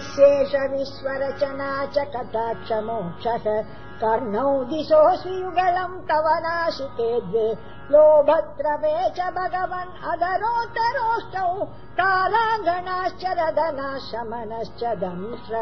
निःशेष विश्वरचना च कटाक्षमोक्षः कर्णौ दिशोऽश्रीयुगलम् तव नाशिके द्वे लोभद्रवे च भगवन् अधरोत्तरोष्टौ कालाङ्गणाश्च रदना शमनश्च दंस